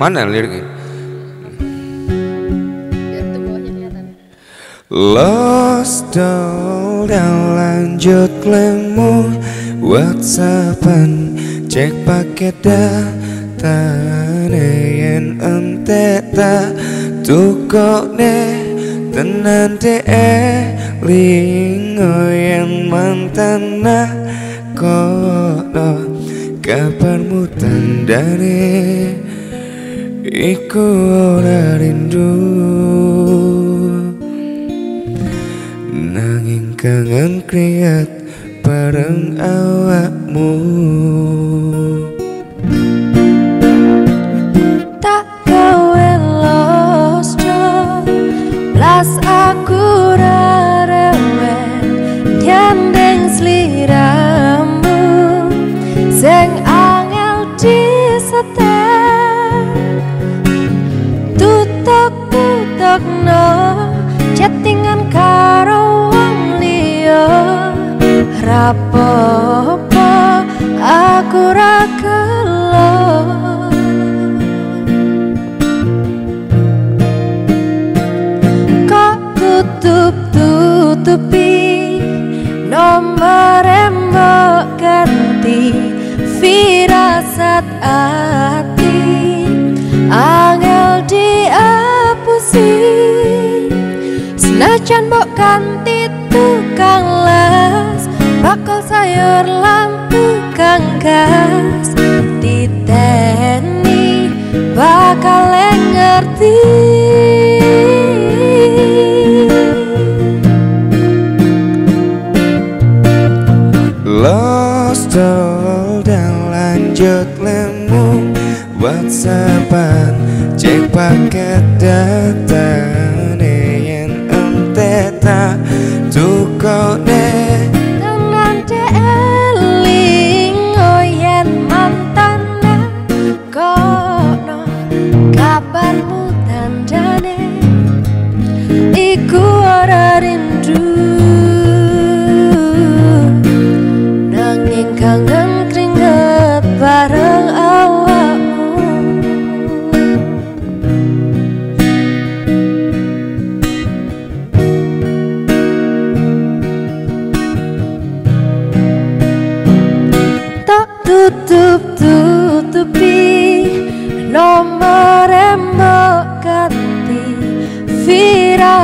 Mana liriknya? Lost doll dan lanjut lemu. Whatsappan cek paket data yen ente ta tukok ne tenan de lingo yang mantan nah kono. Kabarmu tandane iku ora rindu. Nanging kangen kriat bareng awakmu Tutuk-tutuk no Chattingan karo wong liya. Rapopo aku ra gelo kok tutup tutupi nomor mbok ganti firasat ati senajan mbok ganti tukang las. Bakal sayur lan tukang gas. Diteni bakal ngerti. Doll dan lanjut lemu. Whatsappan cek paket data. yen ente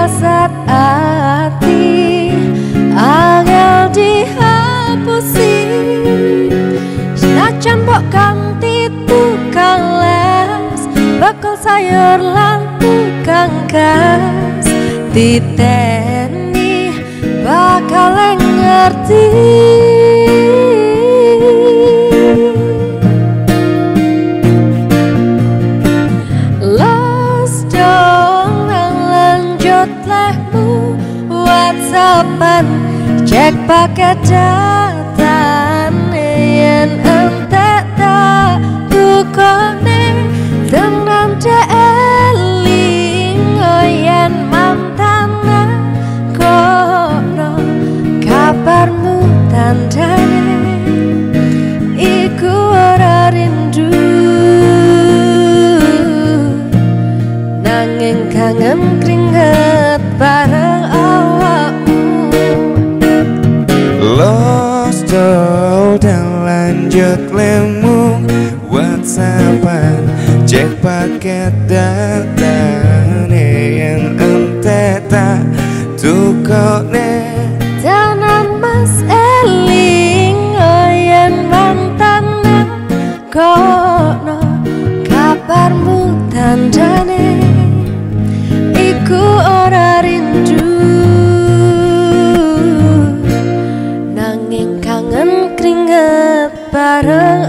firasat ati angel dihapusi. Senajan mbok ganti tukang les bakal sayur lan tukang gas. Diteni bakal ngerti Whatsappan cek paket data yen ente tak tukone tenan eling yen mantan kono kabarmu tandane paket data yen ente ta tukok ne Tanan mas eling yen mantan kono kabarmu tandane iku ora rindu nanging kangen keringet bareng